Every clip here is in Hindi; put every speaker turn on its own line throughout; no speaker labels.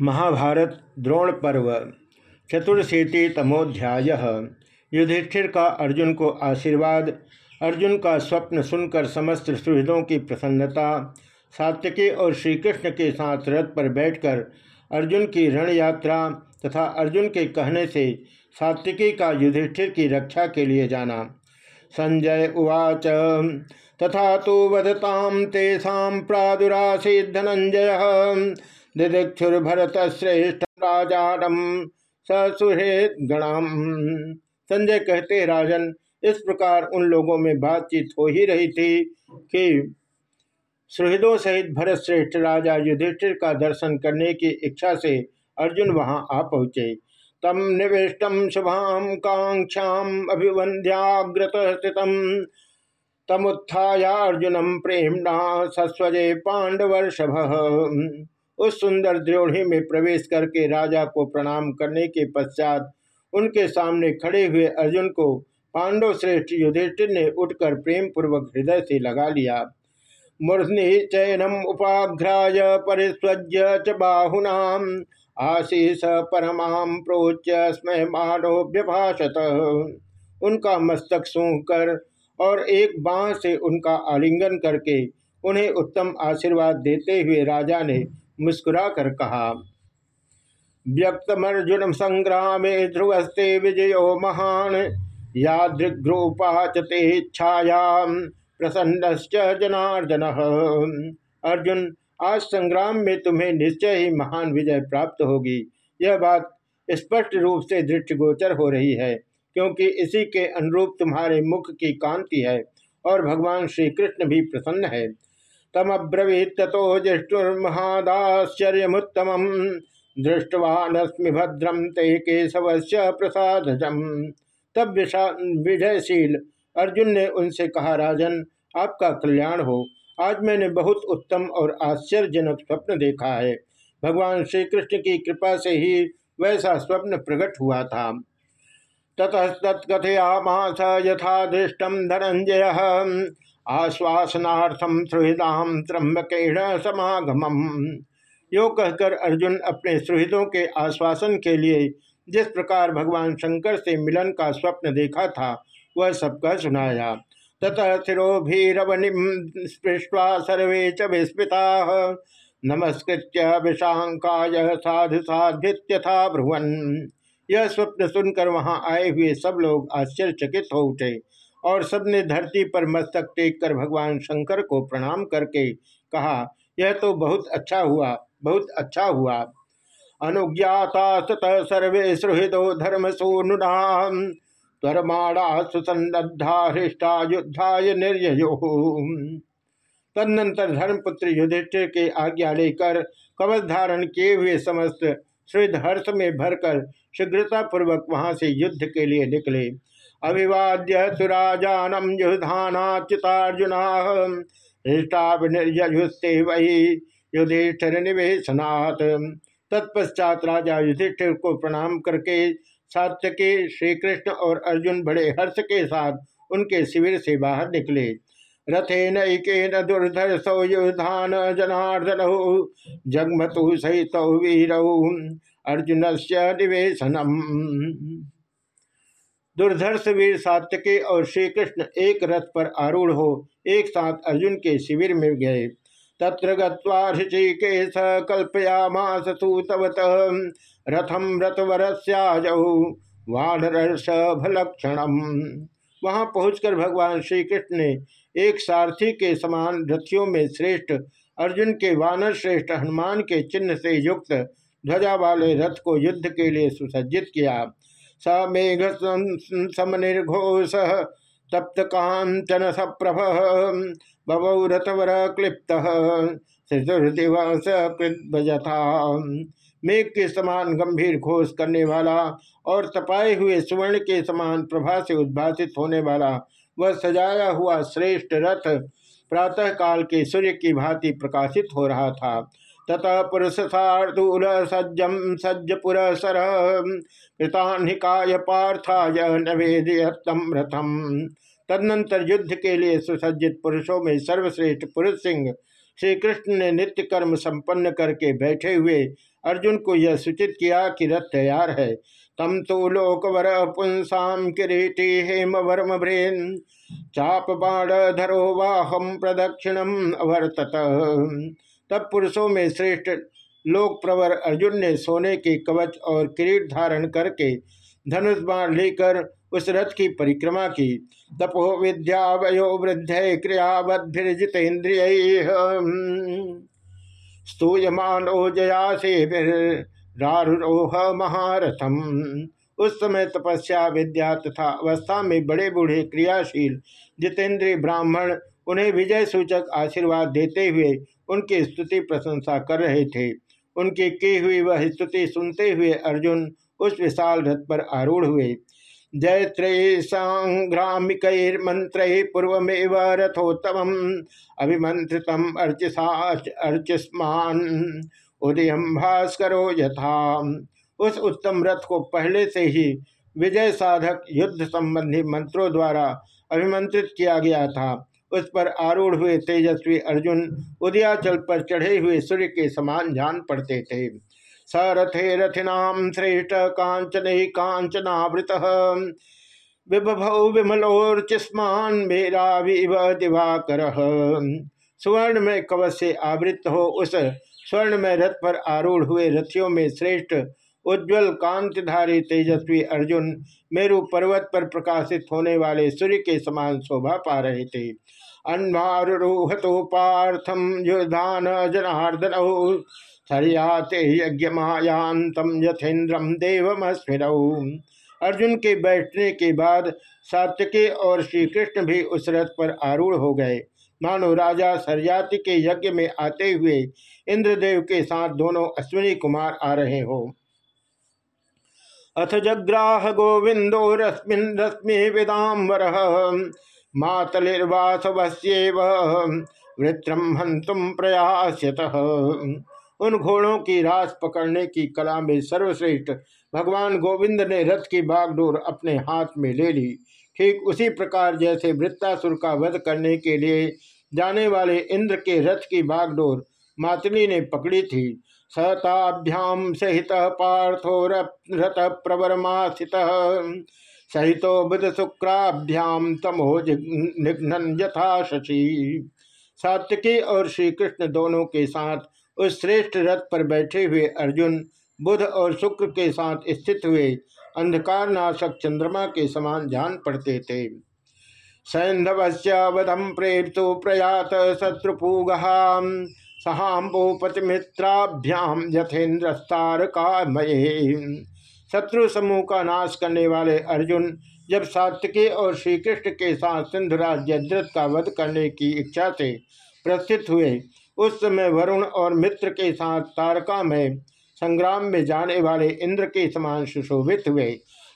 महाभारत द्रोण पर्व, चतुर्शीति तमोध्याय। युधिष्ठिर का अर्जुन को आशीर्वाद, अर्जुन का स्वप्न सुनकर समस्त सुहृदों की प्रसन्नता सात्यकी और श्री कृष्ण के साथ रथ पर बैठकर अर्जुन की रण यात्रा तथा अर्जुन के कहने से सात्यकी का युधिष्ठिर की रक्षा के लिए जाना। संजय उवाच, तथा तो वदताम तेषा प्रादुरासी धनंजय। दिदीक्षुर्भरत श्रेष्ठ राजानम गणाम संजय कहते, राजन, इस प्रकार उन लोगों में बातचीत हो ही रही थी कि सुहृदों सहित भरत श्रेष्ठ राजा युधिष्ठिर का दर्शन करने की इच्छा से अर्जुन वहाँ आ पहुँचे। तम निविष्टम शुभाम कांक्षाम अभिवंध्याग्रत स्थित तमुत्थायार्जुनम प्रेमणा सस्वजे पांडवर्षभ। उस सुंदर द्रोणी में प्रवेश करके राजा को प्रणाम करने के पश्चात उनके सामने खड़े हुए अर्जुन को पांडव श्रेष्ठ युधिष्ठिर ने उठकर प्रेम पूर्वक हृदय से लगा लिया। मूर्धनि चयनम उपाघ्राय परिस्वज्य च बाहुनाम आशीष परमाम प्रोच्य स्मय मानोभ्यभाषत उनका मस्तक सूंघ कर और एक बाह से उनका आलिंगन करके उन्हें उत्तम आशीर्वाद देते हुए राजा ने मुस्कुरा कर कहा, व्यक्तमर्जुन संग्राम ध्रुवस्ते विजयो महान, यादृग्रूपाचते इच्छायाम प्रसन्न जनार्दन। अर्जुन, आज संग्राम में तुम्हें निश्चय ही महान विजय प्राप्त होगी। यह बात स्पष्ट रूप से दृष्टिगोचर हो रही है, क्योंकि इसी के अनुरूप तुम्हारे मुख की कांति है और भगवान श्री कृष्ण भी प्रसन्न है। तमब्रवीत तथो जिष्टुर्महादाश्चर्यमुत्तम दृष्टवानस्मि भद्रम ते केशव प्रसाद तब विजयशील। अर्जुन ने उनसे कहा, राजन, आपका कल्याण हो। आज मैंने बहुत उत्तम और आश्चर्यजनक स्वप्न देखा है। भगवान श्री कृष्ण की कृपा से ही वैसा स्वप्न प्रकट हुआ था। ततः तत्कथयामास यथा दृष्टम धनंजय। आश्वासनार्थम सुहृदाम त्रम्बकेण समागम यो कहकर अर्जुन अपने सुहृदों के आश्वासन के लिए जिस प्रकार भगवान शंकर से मिलन का स्वप्न देखा था, वह सबका सुनाया। ततः स्थिरोभीरवनि स्पृष्टवा सर्वे च विस्मृता। नमस्कृत्य विशांकाय साधु साधित्यथा भ्रुवन यह स्वप्न सुनकर वहाँ आए हुए सब लोग आश्चर्यचकित हो उठे। और सबने धरती पर मस्तक टेक कर भगवान शंकर को प्रणाम करके कहा, यह तो बहुत अच्छा हुआ, बहुत अच्छा हुआ। अनुज्ञाता ततः सर्वे सुहृदो धर्म सोनुना त्वरमाणा सुसन्नद्धा हृष्टा युद्धाय निर्यो तदनंतर धर्मपुत्र युधिष्ठिर के आज्ञा लेकर कवच धारण किए हुए समस्त श्रीध हर्ष में भरकर शीघ्रता पूर्वक वहाँ से युद्ध के लिए निकले। अभिवाद्य सुराजानम युधानाच्युतार्जुना। हृष्टाभिनिर्युस्ते वही युधिष्ठिर निवेशनाथ तत्पश्चात राजा युधिष्ठिर को प्रणाम करके सात्यके श्री कृष्ण और अर्जुन बड़े हर्ष के साथ उनके शिविर से बाहर निकले। रथे नैकेन दुर्धर सौ युधान जनार्दन, जगमतु सहित वीर अर्जुन से निवेशनम। दुर्धर्ष वीर सात्यके और श्री कृष्ण एक रथ पर आरूढ़ हो, एक साथ अर्जुन के शिविर में गए। तत्र गृषिकेश कल्पयामास सूतवत रथम रथवरस्याजौ वानरषभलक्षण वहाँ पहुंचकर भगवान श्री कृष्ण ने एक सारथी के समान रथियों में श्रेष्ठ, अर्जुन के वानर श्रेष्ठ हनुमान के चिन्ह से युक्त ध्वजा वाले रथ को युद्ध के लिए सुसज्जित किया। स मेघ समनिर्घोष, तप्त कांचन सप्रभ बबौ रथवर क्लिप्त मेघ के समान गंभीर घोष करने वाला और तपाए हुए सुवर्ण के समान प्रभा से उद्भासित होने वाला, वह सजाया हुआ श्रेष्ठ रथ प्रातः काल के सूर्य की भांति प्रकाशित हो रहा था। ततः पुरुष सार्दूल सज्जम सज्ज पुरसर कृतान्हिकाय पार्थाय नवेदयतम रथम। तदनंतर युद्ध के लिए सुसज्जित पुरुषों में सर्वश्रेष्ठ पुरुष सिंह श्री कृष्ण ने नित्य कर्म संपन्न करके बैठे हुए अर्जुन को यह सूचित किया कि रथ तैयार है। तम तो लोकवर पुंसाम किरीटी हेम वर्म भ्रेन। चाप बाण धरो वाहम प्रदक्षिणम अवर्तत। तब पुरुषों में श्रेष्ठ लोक प्रवर अर्जुन ने सोने के कवच और किरीट धारण करके धनुष बाण लेकर उस रथ की परिक्रमा की। तपो विद्या वयो वृद्ध क्रियावद्भिर्जितेन्द्रिय स्तूयमानो जया से रारोह महारथम। उस समय तपस्या, विद्या तथा अवस्था में बड़े बूढ़े क्रियाशील जितेंद्रीय ब्राह्मण उन्हें विजय सूचक आशीर्वाद देते हुए उनकी स्तुति प्रशंसा कर रहे थे। उनकी की हुई वह स्तुति सुनते हुए अर्जुन उस विशाल रथ पर आरूढ़ हुए। जयत्रय संग्रामिकैर्मंत्र पूर्वमेव रथोत्तम अभिमंत्रित अर्चिसा अर्चिस्मान। उदय भास्करो यथा। उस उत्तम रथ को पहले से ही विजय साधक युद्ध संबंधी मंत्रों द्वारा अभिमंत्रित किया गया था। उस पर आरूढ़ हुए तेजस्वी अर्जुन उदयाचल पर चढ़े हुए सूर्य के समान जान पड़ते थे। सरथे रथिनाम श्रेष्ठ कांचन कांचनावृत। विभव विमलोर्चिस्मान मेरा विव दिवाकर। स्वर्ण में कवच से आवृत हो उस स्वर्ण में रथ पर आरूढ़ हुए रथियों में श्रेष्ठ उज्ज्वल कांतिधारी तेजस्वी अर्जुन मेरु पर्वत पर प्रकाशित होने वाले सूर्य के समान शोभा पा रहे थे। अन्वारूहतो पार्थम युधान जनार्दन हरियाते यज्ञ यथेन्द्रम देवमस्मिरऊ अर्जुन के बैठने के बाद सात्यके और श्री कृष्ण भी उस रथ पर आरूढ़ हो गए। मानो राजा सरयाति के यज्ञ में आते हुए इंद्रदेव के साथ दोनों अश्विनी कुमार आ रहे हो। अथ जग्राह गोविंदो रश्मिन रश्मि विदाम्बर मातलिर्वासवस्येव। वृत्रम हंतुम प्रयास्यत। उन घोड़ों की रास पकड़ने की कला में सर्वश्रेष्ठ भगवान गोविंद ने रथ की बागडोर अपने हाथ में ले ली। ठीक उसी प्रकार जैसे वृत्तासुर का वध करने के लिए जाने वाले इंद्र के रथ की बागडोर मातली ने पकड़ी थी। सताभ्याम सहित पार्थो रथ प्रवरमास्थित सहितो बुध शुक्राभ्याम तमो निघ्न यथा शशि सात्यकी और श्री कृष्ण दोनों के साथ उस श्रेष्ठ रथ पर बैठे हुए अर्जुन, बुध और शुक्र के साथ स्थित हुए अंधकार नाशक चंद्रमा के समान जान पड़ते थे। सैंधवश्यवधम प्रेरितो प्रयात शत्रुपूगहा सहाम्बोपतिमित्राभ्याम यथेन्द्रस्तारकामये। शत्रु समूह का नाश करने वाले अर्जुन, जब सात्विकी और श्री कृष्ण के साथ सिंधुराज जयद्रथ का वध करने की इच्छा से प्रस्थित हुए, उस समय वरुण और मित्र के साथ तारका में संग्राम में जाने वाले इंद्र के समान सुशोभित हुए।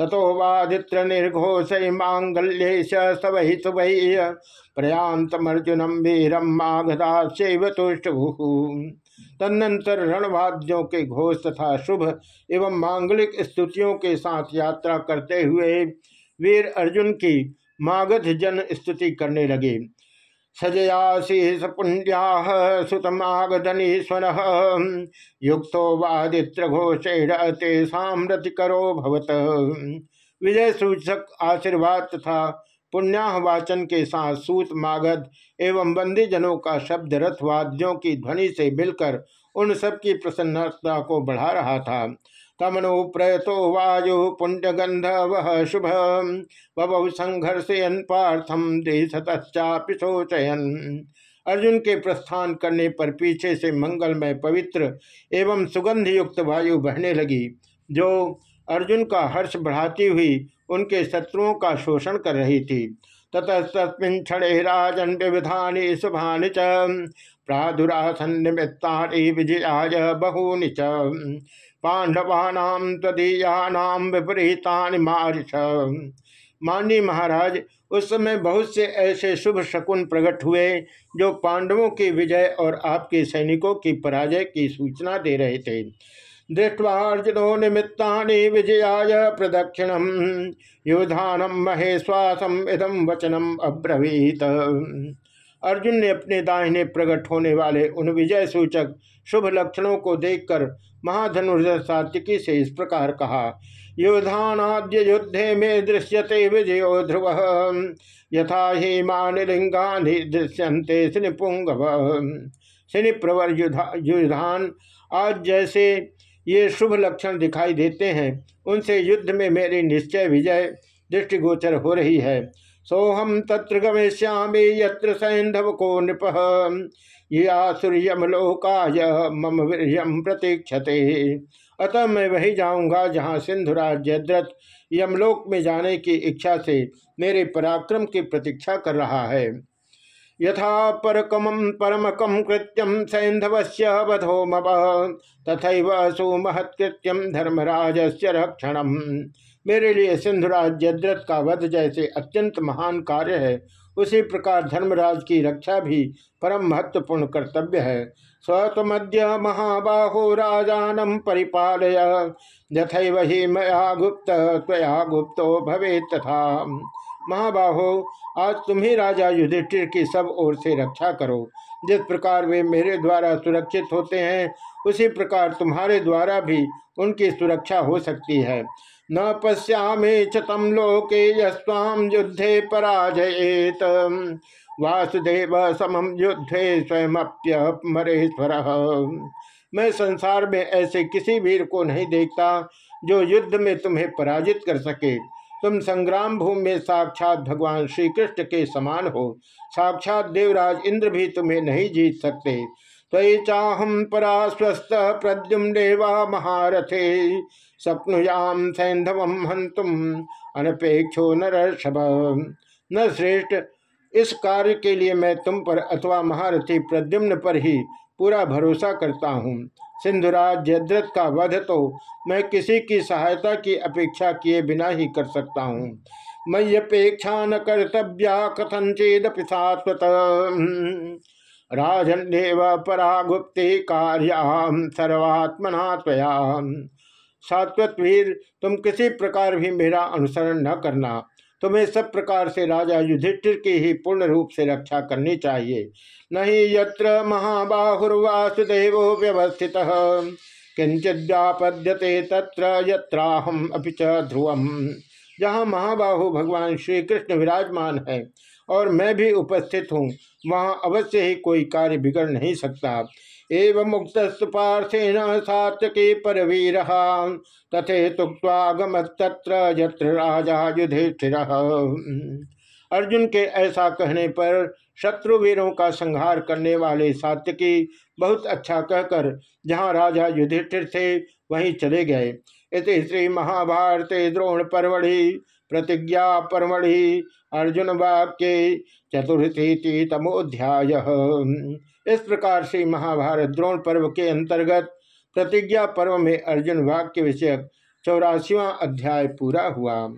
तथो वादित्र निर्घोष मांगल्य सवही सुवही प्रयांतमर्जुनम वीरम माघदा शैव तदनंतर रणवाद्यों के घोष तथा शुभ एवं मांगलिक स्तुतियों के साथ यात्रा करते हुए वीर अर्जुन की मागध जन स्तुति करने लगे। सजयाशीष पुण्या सुतमागधनीश्वर युक्तो वादित्र घोषेण तेषामृति करो भवत। विजय सूचक आशीर्वाद तथा पुण्याह वाचन के साथ सूत, मागध एवं बंदी जनों का शब्द रथवाद्यों की ध्वनि से मिलकर उन सब की प्रसन्नता को बढ़ा रहा था। तमनो प्रयतो वायु पुण्यगंध वह शुभ बबु संघर्षयन पार्थम देशतश्चापि शोचयन। अर्जुन के प्रस्थान करने पर पीछे से मंगलमय पवित्र एवं सुगंध युक्त वायु बहने लगी, जो अर्जुन का हर्ष बढ़ाती हुई उनके शत्रुओं का शोषण कर रही थी। ततस्तस्मिन् क्षण राजन विविधानि शुभानि च। प्रादुरासन निमित्ता विजयाय बहूनि च। पांडवानाम तदीयानाम विपरीता मारिश मानी महाराज, उस समय बहुत से ऐसे शुभ शकुन प्रकट हुए, जो पांडवों की विजय और आपके सैनिकों की पराजय की सूचना दे रहे थे। दृष्टवार्जुनो निमित्ता विजयाय प्रदक्षिणम। युधानम महेश्वासम इदम वचनम अब्रवीत। अर्जुन ने अपने दाहिने प्रकट होने वाले उन विजय सूचक शुभ लक्षणों को देखकर महाधनुर्धर सात्विकी से इस प्रकार कहा, युधानाद्य युद्धे में दृश्यते विजयो ध्रुव। यथा हेमानिलिंगा दृश्यंते शनिपुंगव शनि प्रवर युधान आज जैसे ये शुभ लक्षण दिखाई देते हैं। उनसे युद्ध में मेरी निश्चय विजय दृष्टिगोचर हो रही है। सोहम तत्र गमेश्यामी यत्र सैंधव को नृप। या सूर्यमलोकाय मम वीरियम प्रतीक्षते। अतः मैं वही जाऊँगा जहाँ सिंधुराज जयद्रथ यमलोक में जाने की इच्छा से मेरे पराक्रम की प्रतीक्षा कर रहा है। यथा परकम परमकम वधो मव तथा सुमहत्कृत्यम धर्मराज से रक्षण। मेरे लिए सिंधुराज जद्रथ का वध जैसे अत्यंत महान कार्य है, उसी प्रकार धर्मराज की रक्षा भी परम महत्वपूर्ण कर्तव्य है। स्वतमद्य महाबाहो राजानम परिपालय, यथैव ही मया गुप्त, त्वया गुप्तो भवे तथा। महाबाहो, आज तुम्ही राजा युधिष्ठिर की सब ओर से रक्षा करो। जिस प्रकार वे मेरे द्वारा सुरक्षित होते हैं, उसी प्रकार तुम्हारे द्वारा भी उनकी सुरक्षा हो सकती है। न पश्यामे चतम लोके यस्वाम युद्धे पराजयेत। वासुदेव समम युद्धे स्वयंप्यमरेश्वर मैं संसार में ऐसे किसी वीर को नहीं देखता, जो युद्ध में तुम्हें पराजित कर सके। तुम संग्राम भूमि में साक्षात भगवान श्री कृष्ण के समान हो। साक्षात देवराज इंद्र भी तुम्हें नहीं जीत सकते। तय चाहम परास्वस्थ प्रद्युम्नेवा महारथे। सपनुयाम सैंधवम हंतुम अनपेक्षो नरषभ न श्रेष्ठ, इस कार्य के लिए मैं तुम पर अथवा महारथी प्रद्युम्न पर ही पूरा भरोसा करता हूँ। सिंधुराज जयद्रथ का वध तो मैं किसी की सहायता की अपेक्षा किए बिना ही कर सकता हूँ। मई अपेक्षा न कर्तव्या कथनचेदपि शाश्वत। राजन्व परागुप्ते कार्याम सर्वात्मना त्वया। सात्वतवीर तुम किसी प्रकार भी मेरा अनुसरण न करना। तुम्हें सब प्रकार से राजा युधिष्ठिर की ही पूर्ण रूप से रक्षा करनी चाहिए। नहीं यत्र महाबाहुर्वासुदेव व्यवस्थित। किंचित व्यापद्यते तत्र यत्राहम अभी ध्रुवम। जहाँ महाबाहु भगवान श्री कृष्ण विराजमान है और मैं भी उपस्थित हूँ, वहाँ अवश्य ही कोई कार्य बिगड़ नहीं सकता। एवं मुक्तस्तु पार्थेन सात्यके परवीर। तथे तुक्वागम तत्र यत्र राजा युधिष्ठिर। अर्जुन के ऐसा कहने पर शत्रुवीरों का संहार करने वाले सात्यकी बहुत अच्छा कहकर जहाँ राजा युधिष्ठिर थे, वहीं चले गए। इस श्री महाभारत द्रोण परवढ़ि प्रतिज्ञा परमढ़ि, अर्जुन वाक्य चतुर्थी तमोध्याय। इस प्रकार से महाभारत द्रोण पर्व के अंतर्गत प्रतिज्ञा पर्व में अर्जुन वाक्य विषयक चौरासीवा अध्याय पूरा हुआ।